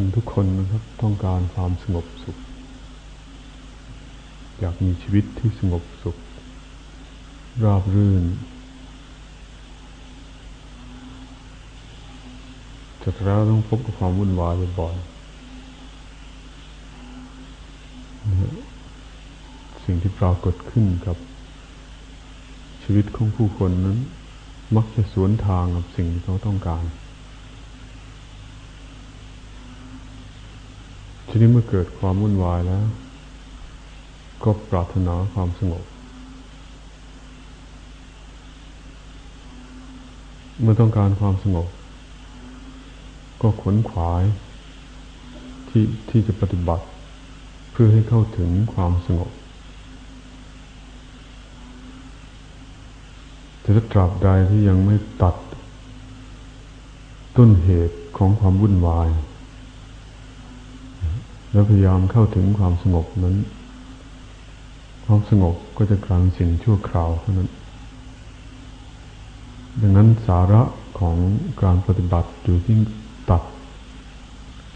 คนทุกคนนะครับต้องการความสงบสุข อยากมีชีวิตที่สงบสุข ราบรื่นแต่แล้วต้องพบกับความวุ่นวายบ่อยๆสิ่งที่ปรากฏขึ้นกับ ชีวิตของผู้คนนั้น มักจะสวนทางกับสิ่งที่เขาต้องการ นี้เมื่อเกิดความวุ่นวายแล้ว ก็ปรารถนาความสงบ เมื่อต้องการความสงบ ก็ขนขวายที่ที่จะปฏิบัติ เพื่อให้เข้าถึงความสงบแต่ถ้าตราบใดที่ยังไม่ตัดต้นเหตุของความวุ่นวาย แล้วพยายามเข้าถึงความสงบนั้น ความสงบก็จะกลายเป็นสิ่งชั่วคราวเท่านั้น ดังนั้นสาระของการปฏิบัติอยู่ที่ตัด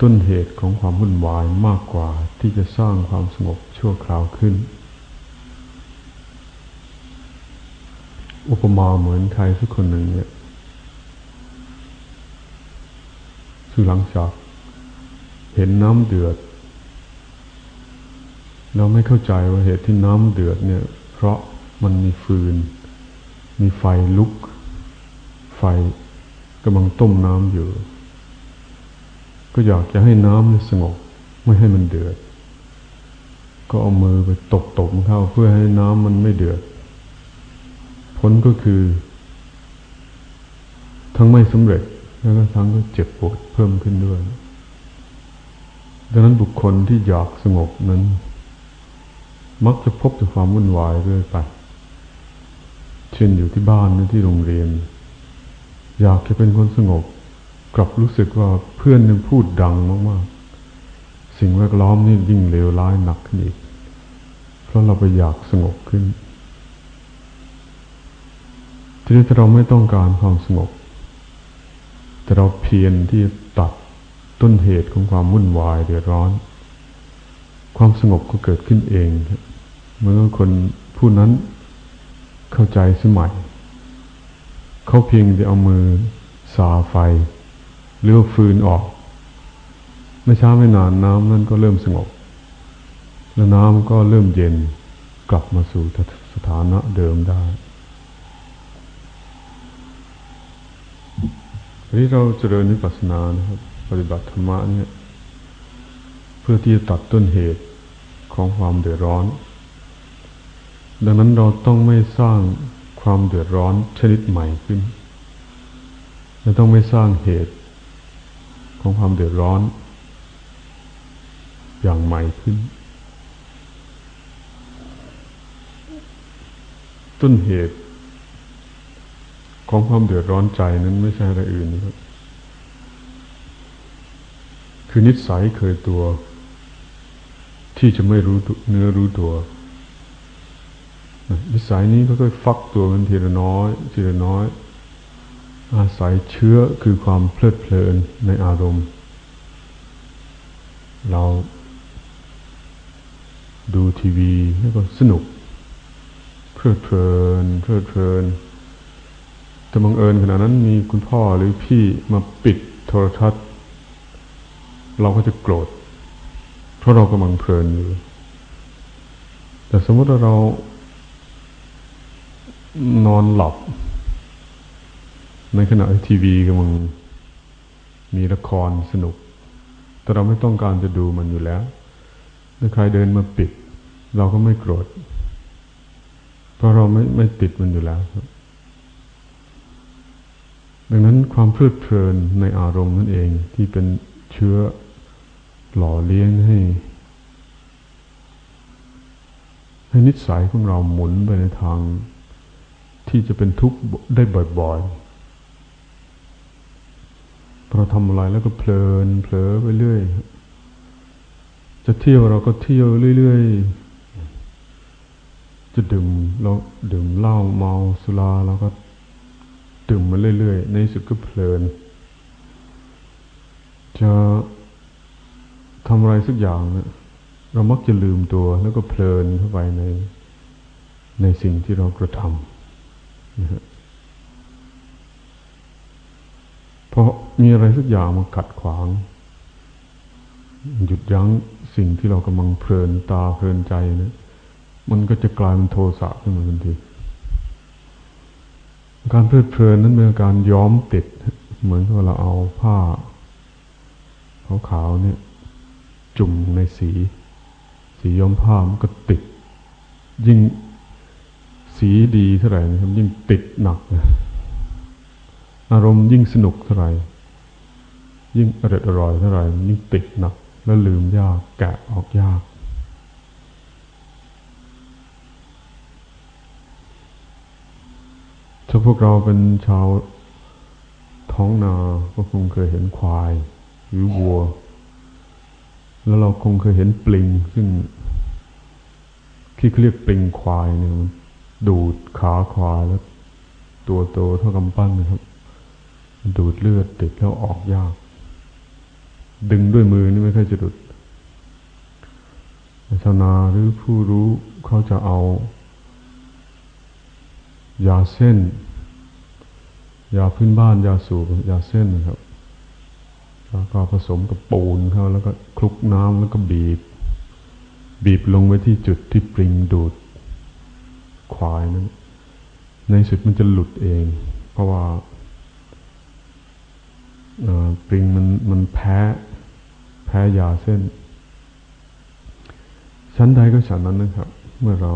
ต้นเหตุของความวุ่นวายมากกว่าที่จะสร้างความสงบชั่วคราวขึ้น อุปมาเหมือนใครสักคนหนึ่งเนี่ยคือหลังจากเห็นน้ำเดือด เราไม่เข้าใจว่าเหตุที่น้ำเดือดเนี่ย เพราะมันมีฟืน มีไฟลุก ไฟกำลังต้มน้ำอยู่ ก็อยากจะให้น้ำสงบไม่ให้มันเดือด ก็เอามือไปตบตบเข้าเพื่อให้น้ำมันไม่เดือด ผลก็คือ ทั้งไม่สำเร็จแล้วก็ทั้งก็เจ็บปวดเพิ่มขึ้นด้วย ดังนั้นบุคคลที่อยากสงบนั้น มักจะพบแต่ความวุ่นวายเรื่อยไป เช่นอยู่ที่บ้านหรือที่โรงเรียน อยากจะเป็นคนสงบ กลับรู้สึกว่าเพื่อนนึงพูดดังมากๆ สิ่งแวดล้อมนี่ยิ่งเลวร้ายหนักขึ้นอีก เพราะเราไปอยากสงบขึ้น ทีนี้ถ้าเราไม่ต้องการความสงบ แต่เราเพียรที่ตัดต้นเหตุของความวุ่นวายเดือดร้อน ความสงบก็เกิดขึ้นเองครับ เมื่อคนผู้นั้นเข้าใจสมัย เขาเพียงจะเอามือสาไฟหรือฟืนออก ไม่ช้าไม่นานน้ำนั้นก็เริ่มสงบ แล้วน้ำก็เริ่มเย็นกลับมาสู่สถานะเดิมได้ทีนี้เราเจริญนิพพานานะครับ ปฏิบัติธรรมะเนี่ย เพื่อที่จะตัดต้นเหตุของความเดือดร้อน ดังนั้นเราต้องไม่สร้างความเดือดร้อนชนิดใหม่ขึ้นและต้องไม่สร้างเหตุของความเดือดร้อน อย่างใหม่ขึ้น ต้นเหตุของความเดือดร้อนใจนั้นไม่ใช่อะไรอื่นครับคือนิสัยเคยตัว ที่จะไม่รู้เนื้อรู้ตัว นิสัยนี้ก็ค่อยฟักตัวกันทีละน้อย ทีละน้อย อาศัยเชื้อคือความเพลิดเพลินในอารมณ์ เราดูทีวีแล้วก็สนุก เพลิดเพลิน เพลิดเพลินแต่บังเอิญขณะนั้นมีคุณพ่อหรือพี่มาปิดโทรทัศน์ เราก็จะโกรธ เพราะเรากำลังเพลินอยู่ แต่สมมติว่าเรา นอนหลับ ในขณะทีวีกำลังมีละครสนุก แต่เราไม่ต้องการจะดูมันอยู่แล้ว ถ้าใครเดินมาปิด เราก็ไม่โกรธ เพราะเราไม่ไม่ติดมันอยู่แล้ว ดังนั้นความเพลิดเพลินในอารมณ์นั่นเองที่เป็นเชื้อหล่อเลี้ยงให้ ให้นิสัยของเราหมุนไปในทาง ที่จะเป็นทุกข์ได้บ่อยๆเราทำอะไรแล้วก็เพลินเผลอไปเรื่อย จะเที่ยวเราก็เที่ยวเรื่อยๆ จะดื่มเราดื่มเหล้าเมาสุราเราก็ดื่มมาเรื่อยๆ ในสุดก็เพลิน จะทำอะไรสักอย่างเนะเรามักจะลืมตัวแล้วก็เพลินเข้าไปในในสิ่งที่เรากระทำ เพราะมีอะไรสักอย่างมาขัดขวาง หยุดยั้งสิ่งที่เรากำลังเพลินตาเพลินใจนะมันก็จะกลายเป็นโทสะขึ้นมาทันทีการเพลิดเพลินนั้นเป็นการย้อมติด เหมือนกับเราเอาผ้าขาวๆเนี่ย จุ่มในสี สีย้อมผ้ามันก็ติด ยิ่ง สีดีเท่าไหร่นะครับยิ่งติดหนักนะอารมณ์ยิ่งสนุกเท่าไหร่ยิ่งอร่อยอร่อยเท่าไหร่ยิ่งติดหนัก แล้วลืมยากแกะออกยากถ้าพวกเราเป็นชาวท้องนาก็คงเคยเห็นควาย หรือวัว แล้วเราคงเคยเห็นปลิงซึ่งที่เขาเรียกปลิงควายเนี่ยมัน ดูดขาควาแล้ว ตัวโตเท่ากำปั้นนะครับ ดูดเลือดติดแล้วออกยาก ดึงด้วยมือนี่ไม่ค่อยจะดุดชาวนาหรือผู้รู้เขาจะเอา ยาเส้น ยาพื้นบ้านยาสูบยาเส้นนะครับแล้วก็ผสมกับปูนเข้าแล้วก็คลุกน้ำแล้วก็บีบ บีบลงไว้ที่จุดที่ปริงดูด ควายนั้น ในสุดมันจะหลุดเอง เพราะว่าปริงมันมันแพ้ แพ้ยาเส้น ชั้นใดก็ฉันนั้นนะครับ เมื่อเรา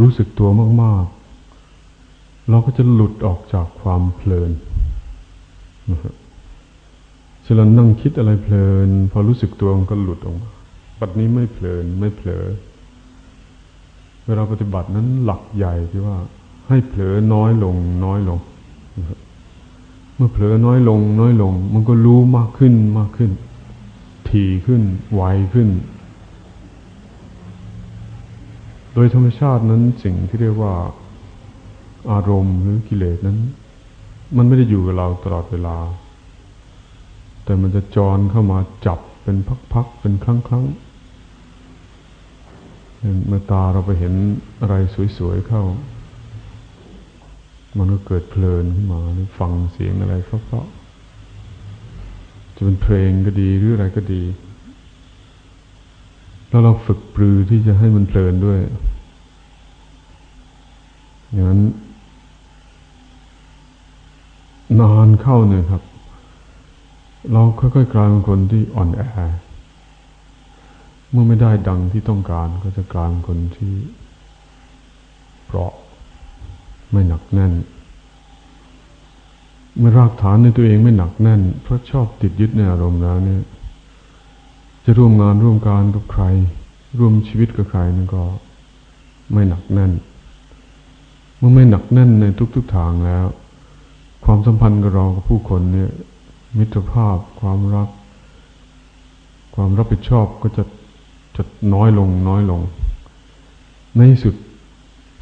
รู้สึกตัวมาก ๆ เราก็จะหลุดออกจากความเพลินนะครับฉะนั้นนั่งคิดอะไรเพลิน พอรู้สึกตัวมันก็หลุดออกมาปัจนี้ไม่เพลินไม่เผลอ เวลาปฏิบัตินั้นหลักใหญ่ที่ว่า ให้เผลอน้อยลง น้อยลง เมื่อเผลอน้อยลง น้อยลง มันก็รู้มากขึ้นมากขึ้น ถี่ขึ้น ไวขึ้น โดยธรรมชาตินั้นสิ่งที่เรียกว่า อารมณ์หรือกิเลสนั้น มันไม่ได้อยู่กับเราตลอดเวลา แต่มันจะจรเข้ามาจับเป็นพักๆเป็นครั้งๆ เมื่อตาเราไปเห็นอะไรสวยๆเข้า มันก็เกิดเพลินขึ้นมาฟังเสียงอะไรเพราะๆจะเป็นเพลงก็ดีหรืออะไรก็ดี แล้วเราฝึกปรือที่จะให้มันเพลินด้วยอย่างนั้น นานเข้าเนี่ยครับ เราค่อยๆกลายเป็นคนที่อ่อนแอ เมื่อไม่ได้ดังที่ต้องการก็จะกลายเป็นคนที่เปราะไม่หนักแน่น เมื่อรากฐานในตัวเองไม่หนักแน่น เพราะชอบติดยึดในอารมณ์แล้วเนี่ย จะร่วมงานร่วมการกับใคร ร่วมชีวิตกับใครนั่นก็ไม่หนักแน่น เมื่อไม่หนักแน่นในทุก ๆทางแล้ว ความสัมพันธ์กับเรากับผู้คนเนี่ย มิตรภาพความรัก ความรับผิดชอบก็จะ จะน้อยลงน้อยลง ในสุด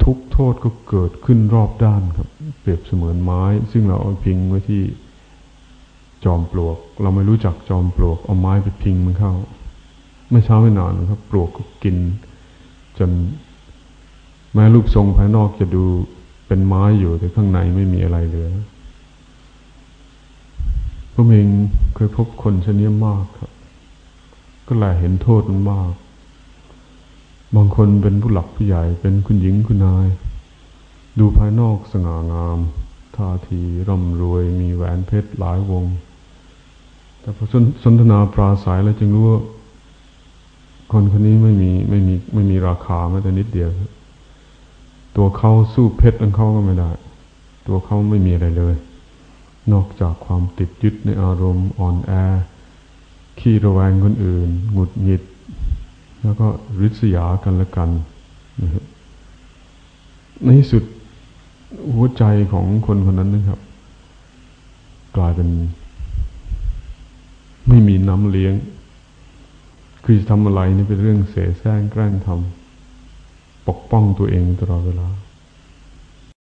ทุกโทษก็เกิดขึ้นรอบด้านครับ เปรียบเสมือนไม้ ซึ่งเราเอาพิงไว้ที่จอมปลวก เราไม่รู้จักจอมปลวกเอาไม้ไปพิงมันเข้า ไม่ช้าไม่นานครับ ปลวกก็กิน จนแม้รูปทรงภายนอกจะดูเป็นไม้อยู่แต่ข้างในไม่มีอะไรเหลือผมเองเคยพบคนชนิดมากครับ ก็แลเห็นโทษมันมาก บางคนเป็นผู้หลักผู้ใหญ่เป็นคุณหญิงคุณนาย ดูภายนอกสง่างาม ท่าทีร่ำรวยมีแหวนเพชรหลายวง แต่พอสนทนาปราศัยแล้วจึงรู้ว่าคนคนนี้ไม่มีไม่มีไม่มีราคาแม้แต่นิดเดียว ตัวเขาสู้เพชรอันเขาก็ไม่ได้ ตัวเขาไม่มีอะไรเลย นอกจากความติดยึดในอารมณ์อ่อนแอ ขี้ระแวงคนอื่น หงุดหงิด แล้วก็ริษยากันและกันนะครับในสุดหัวใจของคนคนนั้นนะครับ กลายเป็น ไม่มีน้ำเลี้ยง คือจะทำอะไรนี่เป็นเรื่องเสแสร้งแกล้งทำปกป้องตัวเองตลอดเวลา